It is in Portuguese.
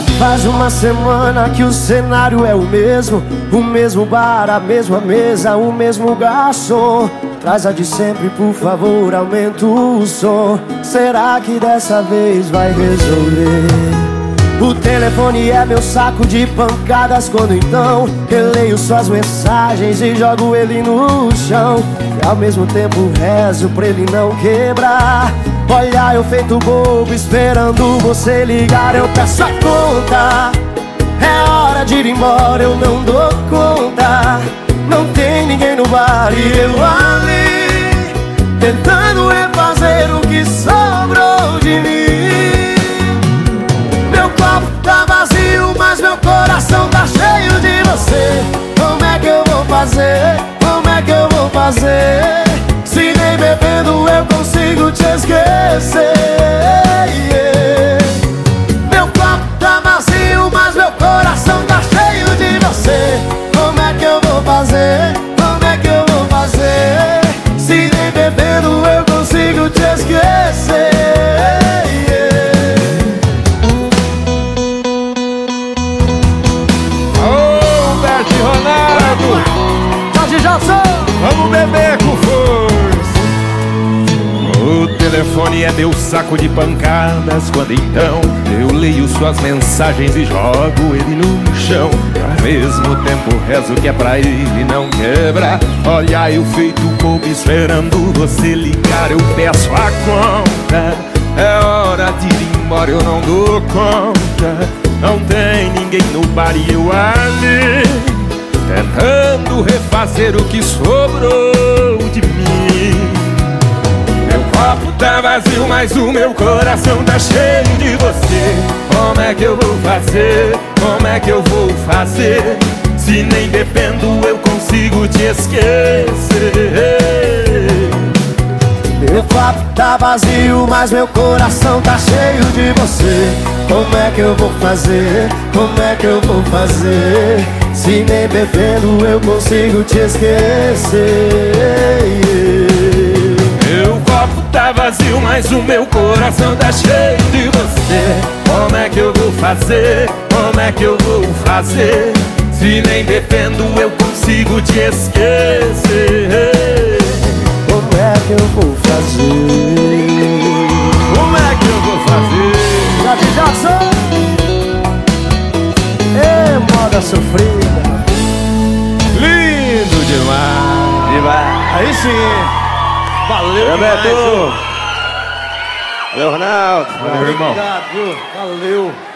Faz uma semana que o cenário é o mesmo. O mesmo bar, a mesma mesa, o mesmo garçom. Traz a de sempre, por favor, aumenta o som. Será que dessa vez vai resolver? O telefone é meu saco de pancadas Quando então eu leio suas mensagens e jogo ele no chão. E ao mesmo tempo rezo pra ele não quebrar Olha, eu feito bobo esperando você ligar. Eu peço a conta. É hora de ir embora, eu não dou conta. Não tem ninguém no bar e eu ali Tentando refazer o que sobrou de mim. Meu copo tá vazio, mas meu coração tá cheio de você. Como é que eu vou fazer? Como é que eu vou fazer? Bebendo eu consigo te esquecer telefone é meu saco de pancadas. Quando então eu leio suas mensagens e jogo ele no chão. Ao mesmo tempo rezo que é pra ele não quebrar. Olha, eu feito bobo esperando você ligar. Eu peço a conta. É hora de ir embora, eu não dou conta. Não tem ninguém no bar e eu ali. Tentando refazer o que sobrou tá vazio, mas o meu coração tá cheio de você Como é que eu vou fazer? Como é que eu vou fazer? Se nem bebendo eu consigo te esquecer Meu copo tá vazio, mas meu coração tá cheio de você Como é que eu vou fazer? Como é que eu vou fazer? Se nem bebendo eu consigo te esquecer mas o meu coração tá cheio de você Como é que eu vou fazer? Como é que eu vou fazer? Se nem bebendo eu consigo te esquecer Como é que eu vou fazer? Como é que eu vou fazer? Jorge Jackson! Ê, moda sofrida Lindo demais! Viva! Aí sim! Valeu, demais, Beto! Valeu, Ronaldo! Valeu, irmão. Obrigado, viu? Valeu!